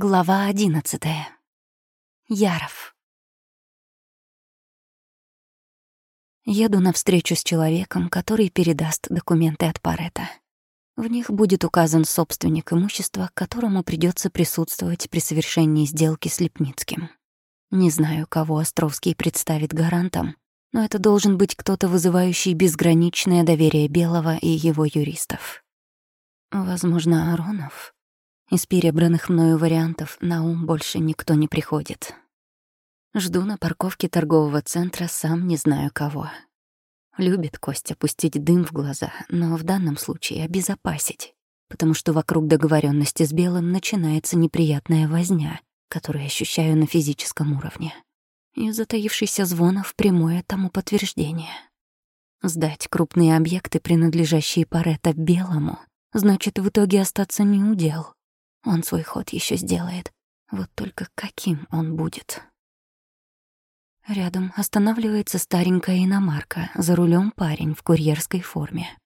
Глава одиннадцатая. Яров. Еду на встречу с человеком, который передаст документы от Парета. В них будет указан собственник имущества, которому придется присутствовать при совершении сделки с Лепницким. Не знаю, кого Островский представит гарантом, но это должен быть кто-то, вызывающий безграничное доверие Белого и его юристов. Возможно, Аронов. Из перебранных мною вариантов на ум больше никто не приходит. Жду на парковке торгового центра, сам не знаю кого. Любит Костя пустить дым в глаза, но в данном случае обезопасить, потому что вокруг договоренности с Белым начинается неприятная возня, которую ощущаю на физическом уровне. И затаившийся звонов прямое тому подтверждение. Сдать крупные объекты, принадлежащие Паретто Белому, значит в итоге остаться не удел. Он свой ход еще сделает. Вот только каким он будет? Рядом останавливается старенькая иномарка, за рулем парень в курьерской форме.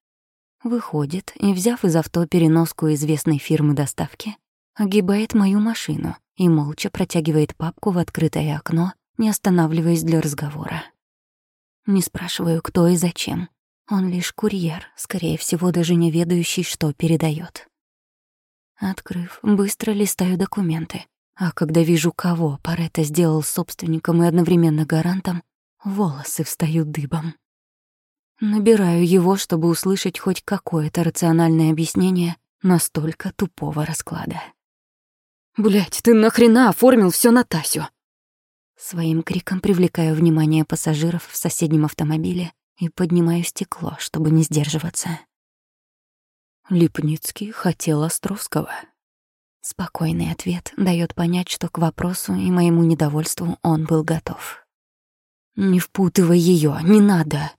Выходит и, взяв из авто переноску известной фирмы доставки, огибает мою машину и молча протягивает папку в открытое окно, не останавливаясь для разговора. Не спрашиваю, кто и зачем. Он лишь курьер, скорее всего, даже не ведающий, что передает. Открыв, быстро листаю документы. А когда вижу, кого Паретто сделал собственником и одновременно гарантом, волосы встают дыбом. Набираю его, чтобы услышать хоть какое-то рациональное объяснение настолько тупого расклада. «Блядь, ты нахрена оформил все на Тасю?» Своим криком привлекаю внимание пассажиров в соседнем автомобиле и поднимаю стекло, чтобы не сдерживаться. Липницкий хотел Островского. Спокойный ответ дает понять, что к вопросу и моему недовольству он был готов. «Не впутывай ее, не надо!»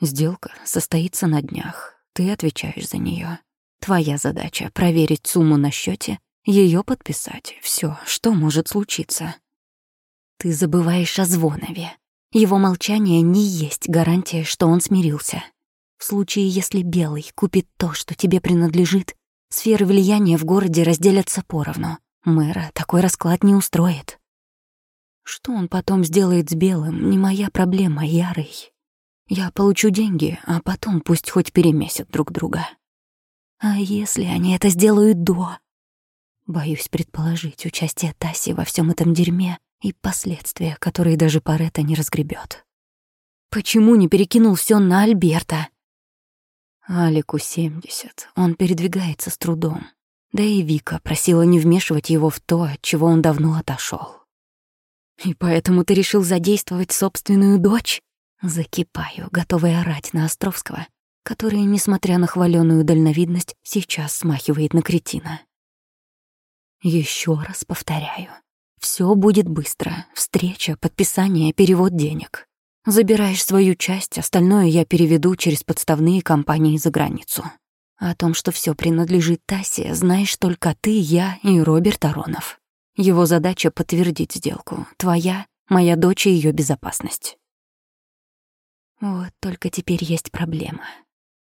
Сделка состоится на днях. Ты отвечаешь за нее. Твоя задача — проверить сумму на счете, ее подписать. Все, что может случиться. Ты забываешь о Звонове. Его молчание не есть гарантия, что он смирился. В случае, если Белый купит то, что тебе принадлежит, сферы влияния в городе разделятся поровну. Мэра такой расклад не устроит. Что он потом сделает с Белым, не моя проблема, Ярый. Я получу деньги, а потом пусть хоть перемесят друг друга. А если они это сделают до? Боюсь предположить участие Таси во всем этом дерьме и последствия, которые даже Паретта не разгребет. Почему не перекинул все на Альберта? Алику 70. Он передвигается с трудом. Да и Вика просила не вмешивать его в то, от чего он давно отошел. «И поэтому ты решил задействовать собственную дочь?» Закипаю, готовая орать на Островского, который, несмотря на хваленую дальновидность, сейчас смахивает на кретина. Еще раз повторяю. Все будет быстро. Встреча, подписание, перевод денег. Забираешь свою часть, остальное я переведу через подставные компании за границу. О том, что все принадлежит Тасе, знаешь только ты, я и Роберт Аронов. Его задача — подтвердить сделку. Твоя, моя дочь и ее безопасность. Вот только теперь есть проблема.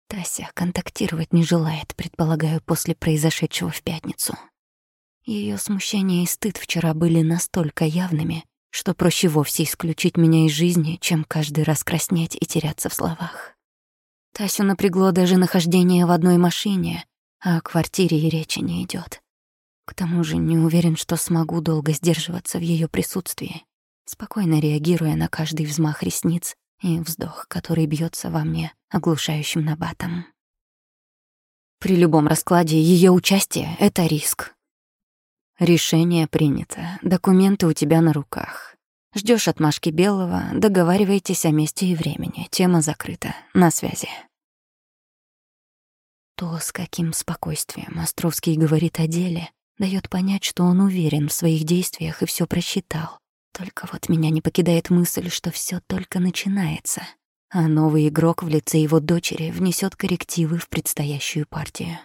Тася контактировать не желает, предполагаю, после произошедшего в пятницу. Ее смущение и стыд вчера были настолько явными, что проще вовсе исключить меня из жизни, чем каждый раз краснеть и теряться в словах. Тасю напрягло даже нахождение в одной машине, а о квартире и речи не идет. К тому же не уверен, что смогу долго сдерживаться в ее присутствии, спокойно реагируя на каждый взмах ресниц и вздох, который бьется во мне оглушающим набатом. При любом раскладе ее участие — это риск, Решение принято. Документы у тебя на руках. Ждешь отмашки Белого, договариваетесь о месте и времени. Тема закрыта. На связи. То, с каким спокойствием Островский говорит о деле, дает понять, что он уверен в своих действиях и все просчитал. Только вот меня не покидает мысль, что все только начинается, а новый игрок в лице его дочери внесет коррективы в предстоящую партию.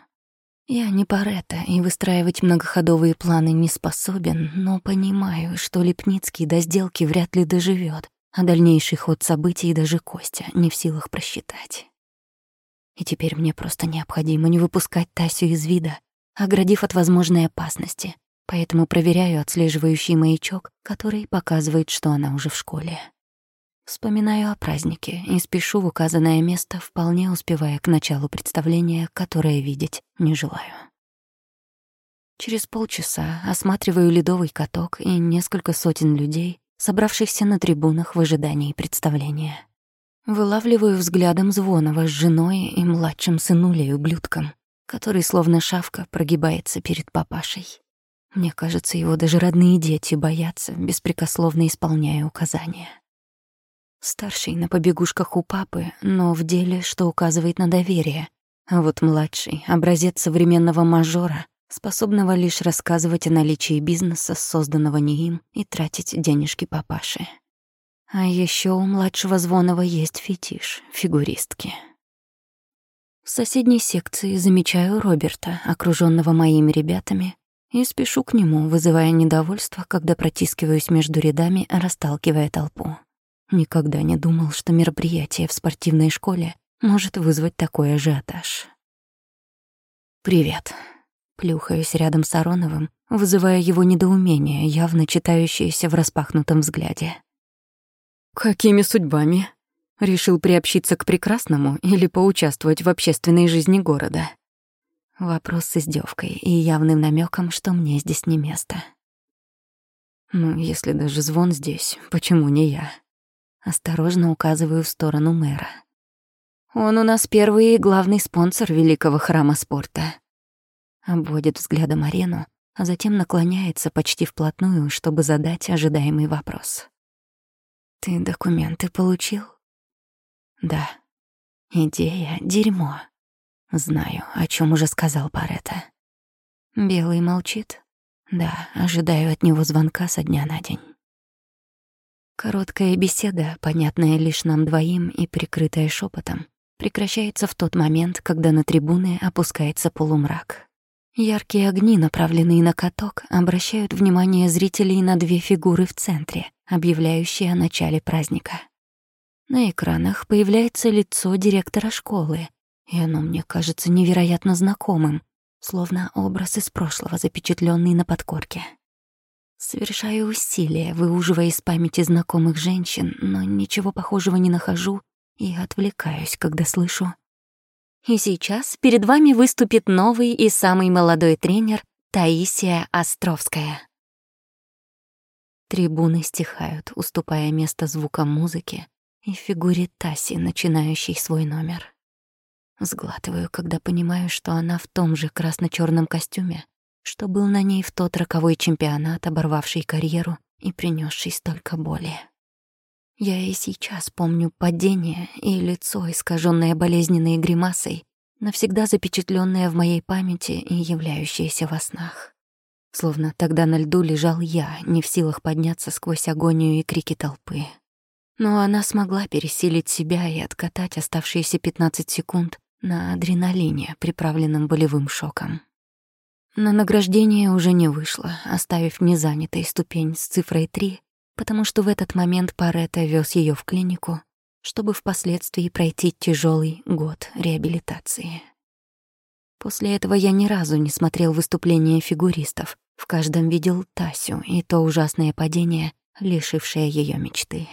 Я не Паретта и выстраивать многоходовые планы не способен, но понимаю, что Лепницкий до сделки вряд ли доживет, а дальнейший ход событий даже Костя не в силах просчитать. И теперь мне просто необходимо не выпускать Тасю из вида, оградив от возможной опасности, поэтому проверяю отслеживающий маячок, который показывает, что она уже в школе. Вспоминаю о празднике и спешу в указанное место, вполне успевая к началу представления, которое видеть не желаю. Через полчаса осматриваю ледовый каток и несколько сотен людей, собравшихся на трибунах в ожидании представления. Вылавливаю взглядом Звонова с женой и младшим сынулей ублюдком, который словно шавка прогибается перед папашей. Мне кажется, его даже родные дети боятся, беспрекословно исполняя указания. Старший на побегушках у папы, но в деле, что указывает на доверие, а вот младший — образец современного мажора, способного лишь рассказывать о наличии бизнеса, созданного не им, и тратить денежки папаши. А еще у младшего Звонова есть фетиш — фигуристки. В соседней секции замечаю Роберта, окруженного моими ребятами, и спешу к нему, вызывая недовольство, когда протискиваюсь между рядами, расталкивая толпу. Никогда не думал, что мероприятие в спортивной школе может вызвать такой ажиотаж. «Привет», Плюхаюсь рядом с Ароновым, вызывая его недоумение, явно читающееся в распахнутом взгляде. «Какими судьбами?» Решил приобщиться к прекрасному или поучаствовать в общественной жизни города? Вопрос с издевкой и явным намеком, что мне здесь не место. Ну, если даже звон здесь, почему не я? Осторожно указываю в сторону мэра. Он у нас первый и главный спонсор великого храма спорта обводит взглядом арену, а затем наклоняется почти вплотную, чтобы задать ожидаемый вопрос. «Ты документы получил?» «Да». «Идея — дерьмо». «Знаю, о чем уже сказал Парета». Белый молчит. «Да, ожидаю от него звонка со дня на день». Короткая беседа, понятная лишь нам двоим и прикрытая шепотом, прекращается в тот момент, когда на трибуны опускается полумрак. Яркие огни, направленные на каток, обращают внимание зрителей на две фигуры в центре, объявляющие о начале праздника. На экранах появляется лицо директора школы, и оно мне кажется невероятно знакомым, словно образ из прошлого, запечатленный на подкорке. Совершаю усилия, выуживая из памяти знакомых женщин, но ничего похожего не нахожу и отвлекаюсь, когда слышу и сейчас перед вами выступит новый и самый молодой тренер Таисия Островская. Трибуны стихают, уступая место звукам музыки и фигуре Таси, начинающей свой номер. Сглатываю, когда понимаю, что она в том же красно черном костюме, что был на ней в тот роковой чемпионат, оборвавший карьеру и принесший столько боли. Я и сейчас помню падение и лицо, искаженное болезненной гримасой, навсегда запечатленное в моей памяти и являющееся во снах. Словно тогда на льду лежал я, не в силах подняться сквозь агонию и крики толпы. Но она смогла пересилить себя и откатать оставшиеся 15 секунд на адреналине, приправленном болевым шоком. На награждение уже не вышло, оставив незанятой ступень с цифрой 3 потому что в этот момент Паретта вез ее в клинику, чтобы впоследствии пройти тяжелый год реабилитации. После этого я ни разу не смотрел выступления фигуристов, в каждом видел Тасю и то ужасное падение, лишившее ее мечты.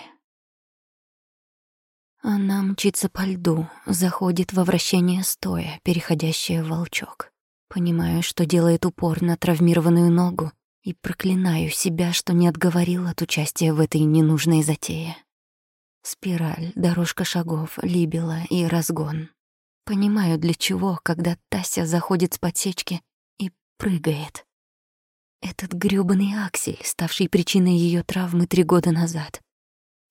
Она мчится по льду, заходит во вращение стоя, переходящее в волчок. Понимаю, что делает упор на травмированную ногу и проклинаю себя, что не отговорил от участия в этой ненужной затее. Спираль, дорожка шагов, либела и разгон. Понимаю, для чего, когда Тася заходит с подсечки и прыгает. Этот грёбаный аксель, ставший причиной ее травмы три года назад.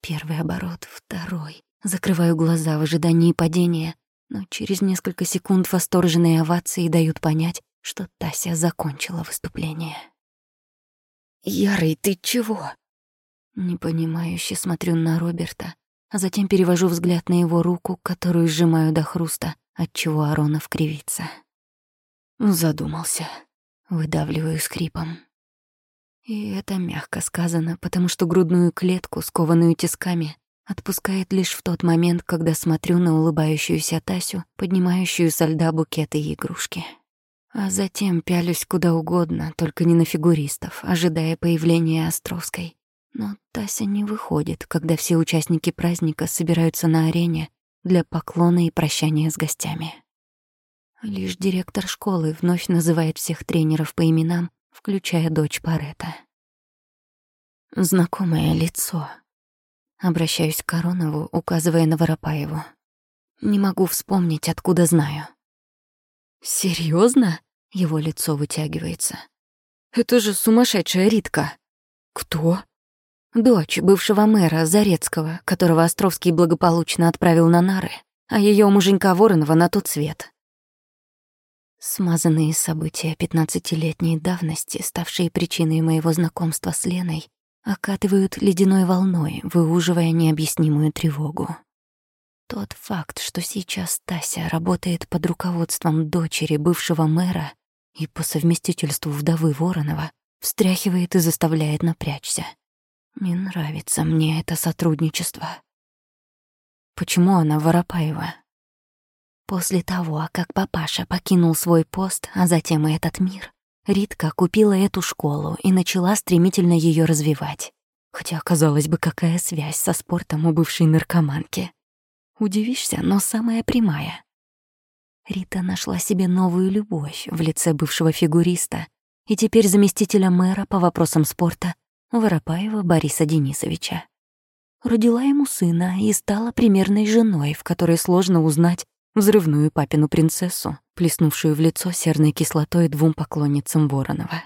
Первый оборот, второй. Закрываю глаза в ожидании падения, но через несколько секунд восторженные овации дают понять, что Тася закончила выступление. «Ярый, ты чего?» Непонимающе смотрю на Роберта, а затем перевожу взгляд на его руку, которую сжимаю до хруста, отчего Аронов кривится. Задумался. Выдавливаю скрипом. И это мягко сказано, потому что грудную клетку, скованную тисками, отпускает лишь в тот момент, когда смотрю на улыбающуюся Тасю, поднимающую со льда букеты и игрушки. А затем пялюсь куда угодно, только не на фигуристов, ожидая появления Островской. Но Тася не выходит, когда все участники праздника собираются на арене для поклона и прощания с гостями. Лишь директор школы вновь называет всех тренеров по именам, включая дочь Парета. Знакомое лицо. Обращаюсь к Коронову, указывая на Воропаеву. Не могу вспомнить, откуда знаю. Серьезно? Его лицо вытягивается. Это же сумасшедшая Ритка. Кто? Дочь бывшего мэра Зарецкого, которого Островский благополучно отправил на нары, а ее муженька Воронова на тот свет. Смазанные события пятнадцатилетней давности, ставшие причиной моего знакомства с Леной, окатывают ледяной волной, выуживая необъяснимую тревогу. Тот факт, что сейчас Тася работает под руководством дочери бывшего мэра и по совместительству вдовы Воронова, встряхивает и заставляет напрячься. Не нравится мне это сотрудничество. Почему она Воропаева? После того, как папаша покинул свой пост, а затем и этот мир, Ритка купила эту школу и начала стремительно ее развивать. Хотя, казалось бы, какая связь со спортом у бывшей наркоманки. Удивишься, но самая прямая. Рита нашла себе новую любовь в лице бывшего фигуриста и теперь заместителя мэра по вопросам спорта Воропаева Бориса Денисовича. Родила ему сына и стала примерной женой, в которой сложно узнать взрывную папину принцессу, плеснувшую в лицо серной кислотой двум поклонницам Воронова.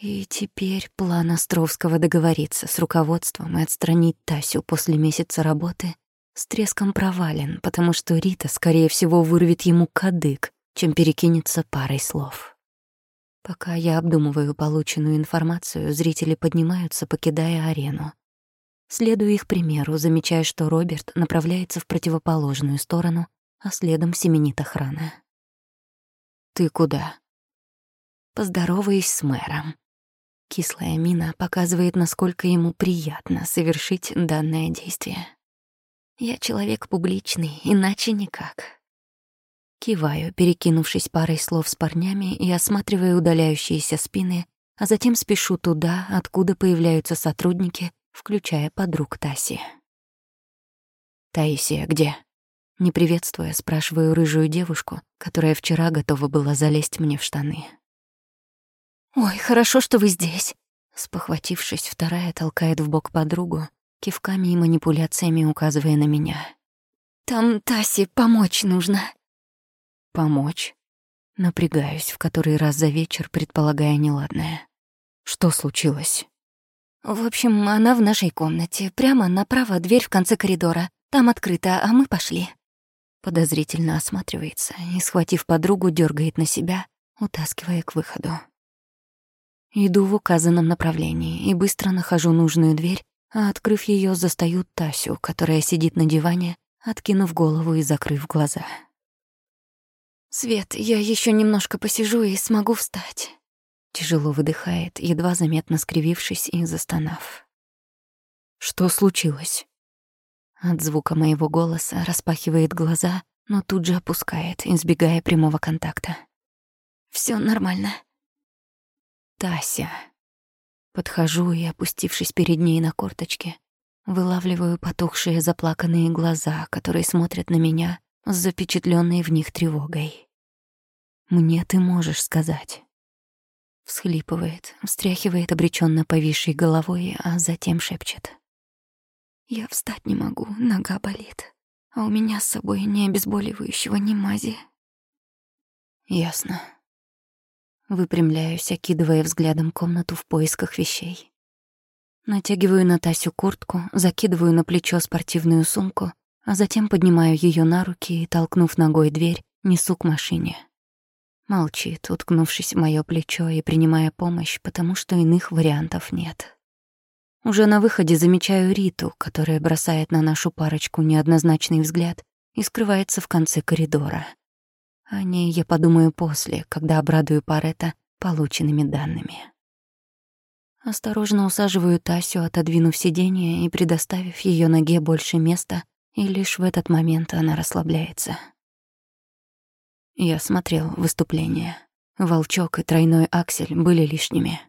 И теперь план Островского договориться с руководством и отстранить Тасю после месяца работы с треском провален, потому что Рита, скорее всего, вырвет ему кадык, чем перекинется парой слов. Пока я обдумываю полученную информацию, зрители поднимаются, покидая арену. Следую их примеру, замечая, что Роберт направляется в противоположную сторону, а следом семенит охрана. «Ты куда?» Поздороваюсь с мэром. Кислая мина показывает, насколько ему приятно совершить данное действие. Я человек публичный, иначе никак. Киваю, перекинувшись парой слов с парнями и осматривая удаляющиеся спины, а затем спешу туда, откуда появляются сотрудники, включая подруг Таси. «Таисия где?» Не приветствуя, спрашиваю рыжую девушку, которая вчера готова была залезть мне в штаны. «Ой, хорошо, что вы здесь!» Спохватившись, вторая толкает в бок подругу, кивками и манипуляциями указывая на меня. «Там Тасе помочь нужно». «Помочь?» Напрягаюсь в который раз за вечер, предполагая неладное. «Что случилось?» «В общем, она в нашей комнате. Прямо направо дверь в конце коридора. Там открыто, а мы пошли». Подозрительно осматривается и, схватив подругу, дергает на себя, утаскивая к выходу. Иду в указанном направлении и быстро нахожу нужную дверь, а, открыв ее, застаю Тасю, которая сидит на диване, откинув голову и закрыв глаза. «Свет, я еще немножко посижу и смогу встать». Тяжело выдыхает, едва заметно скривившись и застонав. «Что случилось?» От звука моего голоса распахивает глаза, но тут же опускает, избегая прямого контакта. Все нормально», Тася. Подхожу и, опустившись перед ней на корточки, вылавливаю потухшие заплаканные глаза, которые смотрят на меня с запечатленной в них тревогой. «Мне ты можешь сказать». Всхлипывает, встряхивает обреченно повисшей головой, а затем шепчет. «Я встать не могу, нога болит, а у меня с собой ни обезболивающего, ни мази». «Ясно», Выпрямляюсь, окидывая взглядом комнату в поисках вещей. Натягиваю на Тасю куртку, закидываю на плечо спортивную сумку, а затем поднимаю ее на руки и, толкнув ногой дверь, несу к машине. Молчит, уткнувшись в моё плечо и принимая помощь, потому что иных вариантов нет. Уже на выходе замечаю Риту, которая бросает на нашу парочку неоднозначный взгляд и скрывается в конце коридора. О ней я подумаю после, когда обрадую Парета полученными данными. Осторожно усаживаю Тасю, отодвинув сиденье и предоставив ее ноге больше места, и лишь в этот момент она расслабляется. Я смотрел выступление. Волчок и тройной аксель были лишними.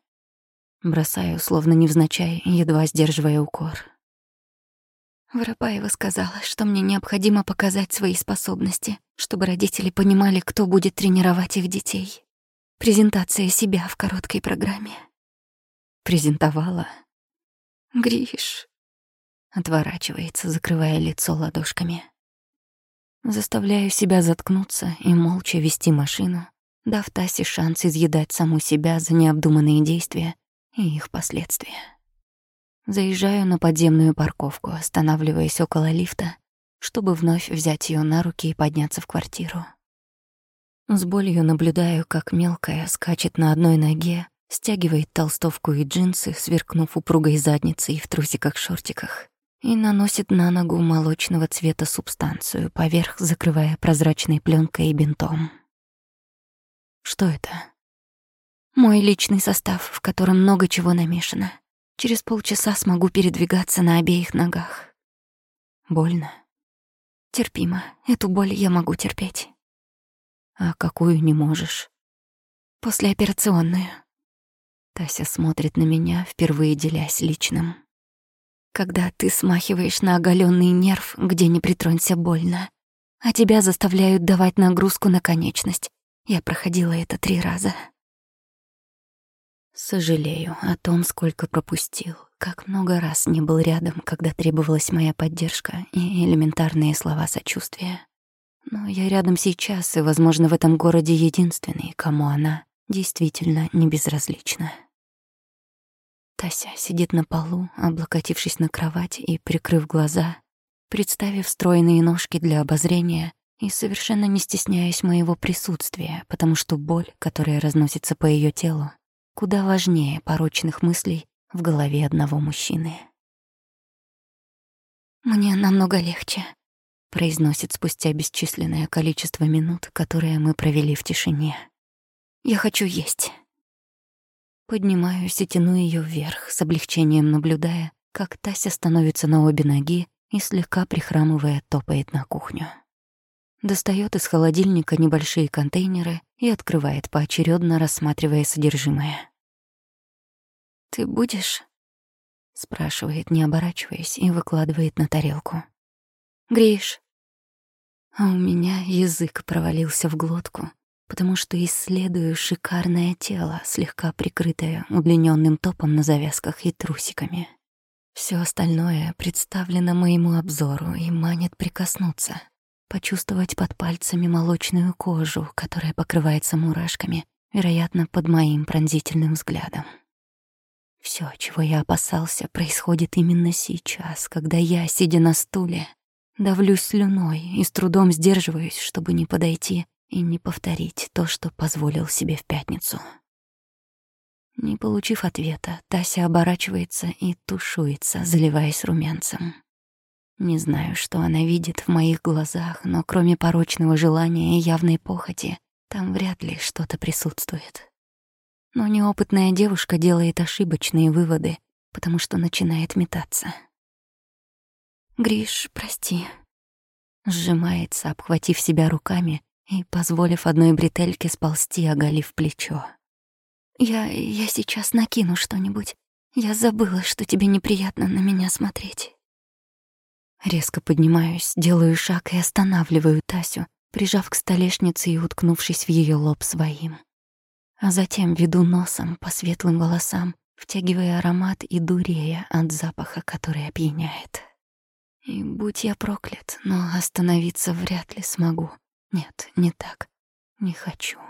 Бросаю, словно невзначай, едва сдерживая укор. Воропаева сказала, что мне необходимо показать свои способности, чтобы родители понимали, кто будет тренировать их детей. Презентация себя в короткой программе. Презентовала. Гриш. Отворачивается, закрывая лицо ладошками. Заставляю себя заткнуться и молча вести машину, дав Тасе шанс изъедать саму себя за необдуманные действия и их последствия. Заезжаю на подземную парковку, останавливаясь около лифта, чтобы вновь взять ее на руки и подняться в квартиру. С болью наблюдаю, как мелкая скачет на одной ноге, стягивает толстовку и джинсы, сверкнув упругой задницей в трусиках-шортиках, и наносит на ногу молочного цвета субстанцию, поверх закрывая прозрачной пленкой и бинтом. Что это? Мой личный состав, в котором много чего намешано. Через полчаса смогу передвигаться на обеих ногах. Больно? Терпимо. Эту боль я могу терпеть. А какую не можешь? Послеоперационную. Тася смотрит на меня, впервые делясь личным. Когда ты смахиваешь на оголенный нерв, где не притронься больно, а тебя заставляют давать нагрузку на конечность. Я проходила это три раза. Сожалею о том, сколько пропустил, как много раз не был рядом, когда требовалась моя поддержка и элементарные слова сочувствия. Но я рядом сейчас, и, возможно, в этом городе единственный, кому она действительно не безразлична. Тася сидит на полу, облокотившись на кровать и прикрыв глаза, представив стройные ножки для обозрения и совершенно не стесняясь моего присутствия, потому что боль, которая разносится по ее телу, куда важнее порочных мыслей в голове одного мужчины. «Мне намного легче», — произносит спустя бесчисленное количество минут, которые мы провели в тишине. «Я хочу есть». Поднимаюсь и тяну ее вверх, с облегчением наблюдая, как Тася становится на обе ноги и, слегка прихрамывая, топает на кухню. Достает из холодильника небольшие контейнеры и открывает поочередно, рассматривая содержимое. «Ты будешь?» — спрашивает, не оборачиваясь, и выкладывает на тарелку. «Гриш». А у меня язык провалился в глотку, потому что исследую шикарное тело, слегка прикрытое удлиненным топом на завязках и трусиками. Все остальное представлено моему обзору и манит прикоснуться — почувствовать под пальцами молочную кожу, которая покрывается мурашками, вероятно, под моим пронзительным взглядом. Все, чего я опасался, происходит именно сейчас, когда я, сидя на стуле, давлюсь слюной и с трудом сдерживаюсь, чтобы не подойти и не повторить то, что позволил себе в пятницу. Не получив ответа, Тася оборачивается и тушуется, заливаясь румянцем. Не знаю, что она видит в моих глазах, но кроме порочного желания и явной похоти, там вряд ли что-то присутствует. Но неопытная девушка делает ошибочные выводы, потому что начинает метаться. «Гриш, прости», сжимается, обхватив себя руками и позволив одной бретельке сползти, оголив плечо. «Я... я сейчас накину что-нибудь. Я забыла, что тебе неприятно на меня смотреть». Резко поднимаюсь, делаю шаг и останавливаю Тасю, прижав к столешнице и уткнувшись в ее лоб своим. А затем веду носом по светлым волосам, втягивая аромат и дурея от запаха, который опьяняет. И будь я проклят, но остановиться вряд ли смогу. Нет, не так. Не хочу.